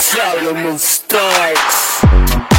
Solomon Starks.